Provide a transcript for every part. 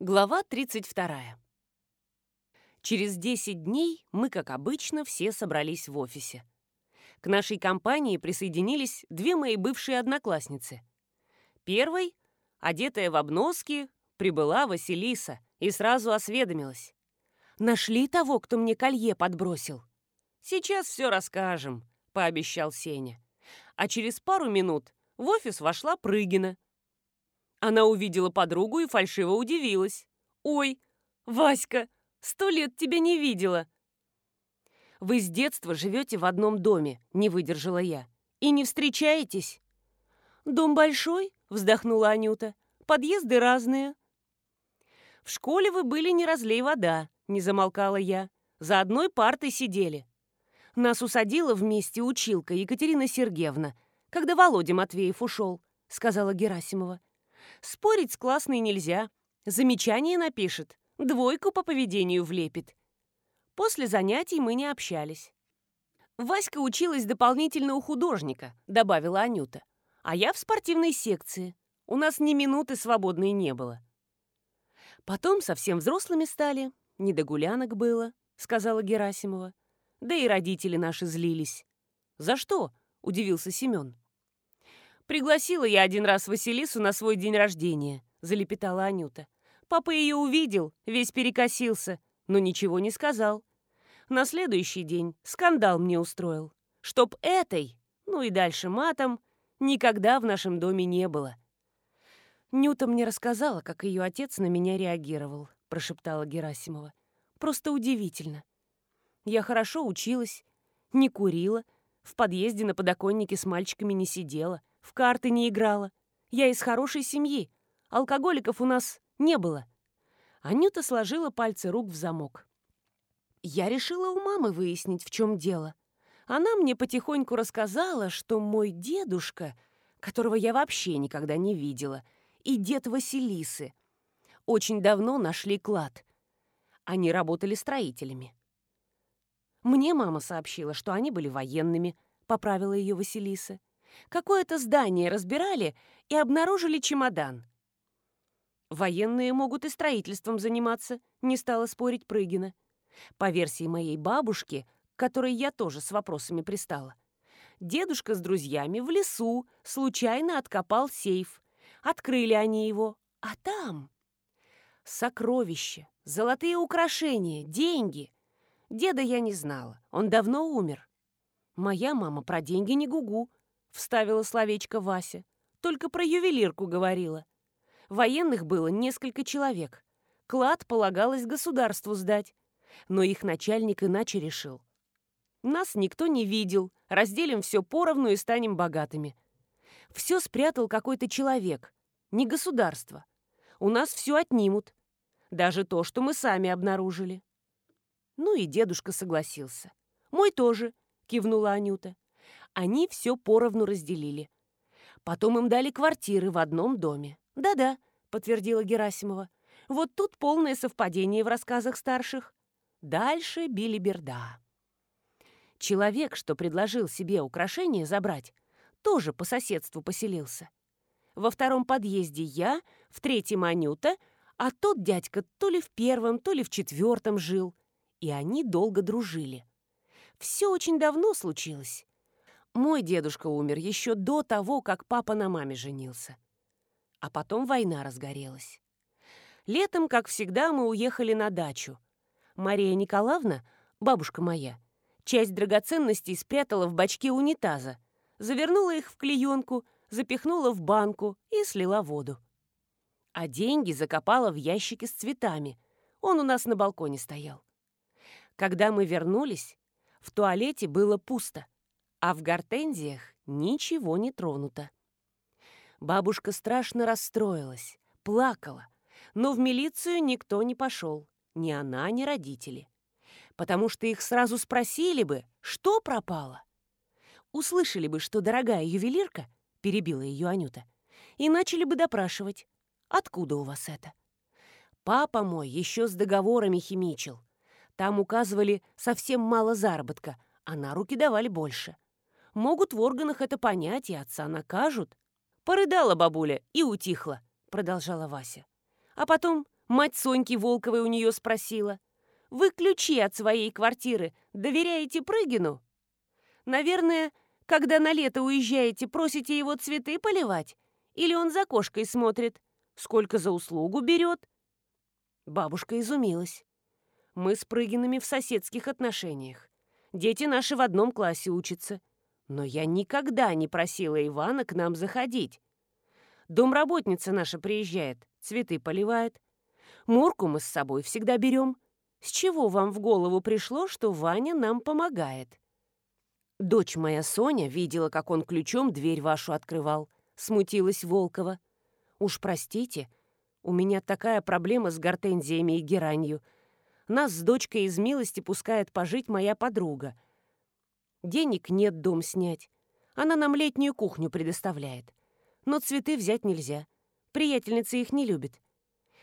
Глава 32. Через 10 дней мы, как обычно, все собрались в офисе. К нашей компании присоединились две мои бывшие одноклассницы. Первой, одетая в обноски, прибыла Василиса и сразу осведомилась. «Нашли того, кто мне колье подбросил?» «Сейчас все расскажем», — пообещал Сеня. А через пару минут в офис вошла Прыгина — она увидела подругу и фальшиво удивилась. «Ой, Васька, сто лет тебя не видела!» «Вы с детства живете в одном доме», — не выдержала я. «И не встречаетесь?» «Дом большой», — вздохнула Анюта. «Подъезды разные». «В школе вы были не разлей вода», — не замолкала я. «За одной партой сидели». Нас усадила вместе училка Екатерина Сергеевна, когда Володя Матвеев ушел, — сказала Герасимова. Спорить с классной нельзя. Замечание напишет, двойку по поведению влепит. После занятий мы не общались. «Васька училась дополнительно у художника», — добавила Анюта. «А я в спортивной секции. У нас ни минуты свободной не было». Потом совсем взрослыми стали, не до гулянок было, сказала Герасимова. Да и родители наши злились. «За что?» — удивился Семен. «Пригласила я один раз Василису на свой день рождения», — залепетала Анюта. Папа ее увидел, весь перекосился, но ничего не сказал. На следующий день скандал мне устроил. Чтоб этой, ну и дальше матом, никогда в нашем доме не было. Нюта мне рассказала, как ее отец на меня реагировал, прошептала Герасимова. Просто удивительно. Я хорошо училась, не курила, в подъезде на подоконнике с мальчиками не сидела, в карты не играла. Я из хорошей семьи. Алкоголиков у нас не было. Анюта сложила пальцы рук в замок. Я решила у мамы выяснить, в чем дело. Она мне потихоньку рассказала, что мой дедушка, которого я вообще никогда не видела, и дед Василисы, очень давно нашли клад. Они работали строителями. Мне мама сообщила, что они были военными, поправила ее Василиса. Какое-то здание разбирали и обнаружили чемодан. Военные могут и строительством заниматься, не стала спорить Прыгина. По версии моей бабушки, которой я тоже с вопросами пристала, дедушка с друзьями в лесу случайно откопал сейф. Открыли они его, а там... Сокровища, золотые украшения, деньги. Деда я не знала, он давно умер. Моя мама про деньги не гугу, — вставила словечко Вася. «Только про ювелирку говорила. Военных было несколько человек. Клад полагалось государству сдать. Но их начальник иначе решил. Нас никто не видел, разделим все поровну и станем богатыми. Все спрятал какой-то человек, не государство. У нас все отнимут. Даже то, что мы сами обнаружили. Ну и дедушка согласился. «Мой тоже», — кивнула Анюта. Они все поровну разделили. Потом им дали квартиры в одном доме. «Да-да», — подтвердила Герасимова. «Вот тут полное совпадение в рассказах старших». Дальше били берда. Человек, что предложил себе украшение забрать, тоже по соседству поселился. Во втором подъезде я, в третьем Анюта, а тот дядька то ли в первом, то ли в четвертом жил. И они долго дружили. Все очень давно случилось. Мой дедушка умер еще до того, как папа на маме женился. А потом война разгорелась. Летом, как всегда, мы уехали на дачу. Мария Николаевна, бабушка моя, часть драгоценностей спрятала в бачке унитаза, завернула их в клеенку, запихнула в банку и слила воду. А деньги закопала в ящике с цветами. Он у нас на балконе стоял. Когда мы вернулись, в туалете было пусто — а в гортензиях ничего не тронуто. Бабушка страшно расстроилась, плакала, но в милицию никто не пошел, ни она, ни родители, потому что их сразу спросили бы, что пропало. Услышали бы, что дорогая ювелирка, перебила ее Анюта, и начали бы допрашивать, откуда у вас это. Папа мой еще с договорами химичил. Там указывали совсем мало заработка, а на руки давали больше. — Могут в органах это понять и отца накажут. Порыдала бабуля и утихла, продолжала Вася. А потом Мать Соньки Волковой у нее спросила. «Вы ключи от своей квартиры доверяете Прыгину?» «Наверное, когда на лето уезжаете, просите его цветы поливать? Или он за кошкой смотрит? Сколько за услугу берет?» Бабушка изумилась. «Мы с Прыгинами в соседских отношениях. Дети наши в одном классе учатся. Но я никогда не просила Ивана к нам заходить. Домработница наша приезжает, цветы поливает. Мурку мы с собой всегда берем. С чего вам в голову пришло, что Ваня нам помогает? Дочь моя Соня видела, как он ключом дверь вашу открывал. Смутилась Волкова. Уж простите, у меня такая проблема с гортензиями и геранью. Нас с дочкой из милости пускает пожить моя подруга. Денег нет дом снять. Она нам летнюю кухню предоставляет но цветы взять нельзя. Приятельница их не любит.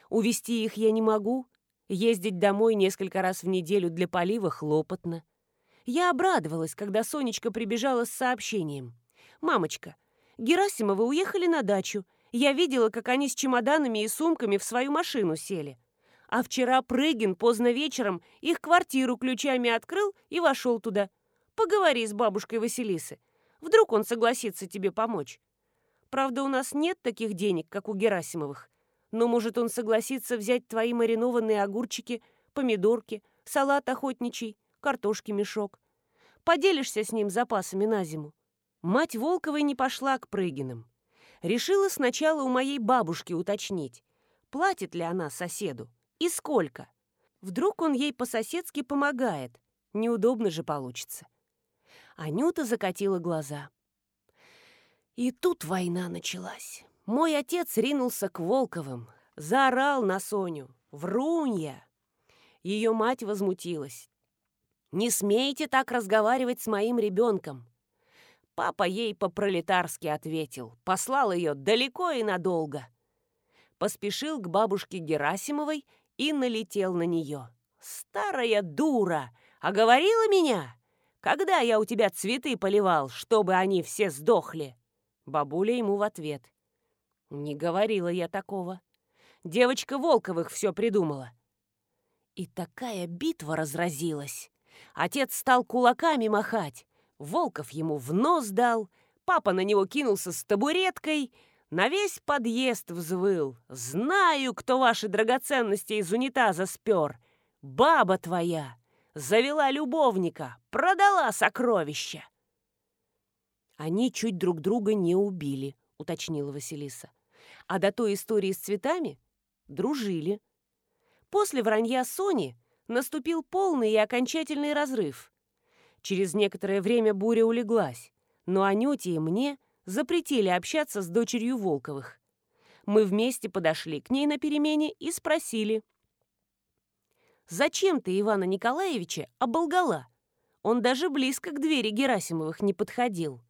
Увести их я не могу. Ездить домой несколько раз в неделю для полива хлопотно. Я обрадовалась, когда Сонечка прибежала с сообщением. «Мамочка, Герасимовы уехали на дачу. Я видела, как они с чемоданами и сумками в свою машину сели. А вчера Прыгин поздно вечером их квартиру ключами открыл и вошел туда. Поговори с бабушкой Василисы. Вдруг он согласится тебе помочь. Правда, у нас нет таких денег, как у Герасимовых. Но, может, он согласится взять твои маринованные огурчики, помидорки, салат охотничий, картошки мешок. Поделишься с ним запасами на зиму. Мать Волковой не пошла к Прыгиным. Решила сначала у моей бабушки уточнить, платит ли она соседу и сколько. Вдруг он ей по-соседски помогает. Неудобно же получится. Анюта закатила глаза. И тут война началась. Мой отец ринулся к Волковым, заорал на Соню. «Врунья!» Ее мать возмутилась. «Не смейте так разговаривать с моим ребенком!» Папа ей по-пролетарски ответил, послал ее далеко и надолго. Поспешил к бабушке Герасимовой и налетел на нее. «Старая дура! Оговорила меня? Когда я у тебя цветы поливал, чтобы они все сдохли?» Бабуля ему в ответ. «Не говорила я такого. Девочка Волковых все придумала». И такая битва разразилась. Отец стал кулаками махать. Волков ему в нос дал. Папа на него кинулся с табуреткой. На весь подъезд взвыл. «Знаю, кто ваши драгоценности из унитаза спер. Баба твоя! Завела любовника, продала сокровища!» «Они чуть друг друга не убили», — уточнила Василиса. «А до той истории с цветами дружили». После вранья Сони наступил полный и окончательный разрыв. Через некоторое время буря улеглась, но Анюте и мне запретили общаться с дочерью Волковых. Мы вместе подошли к ней на перемене и спросили. «Зачем ты Ивана Николаевича оболгала? Он даже близко к двери Герасимовых не подходил».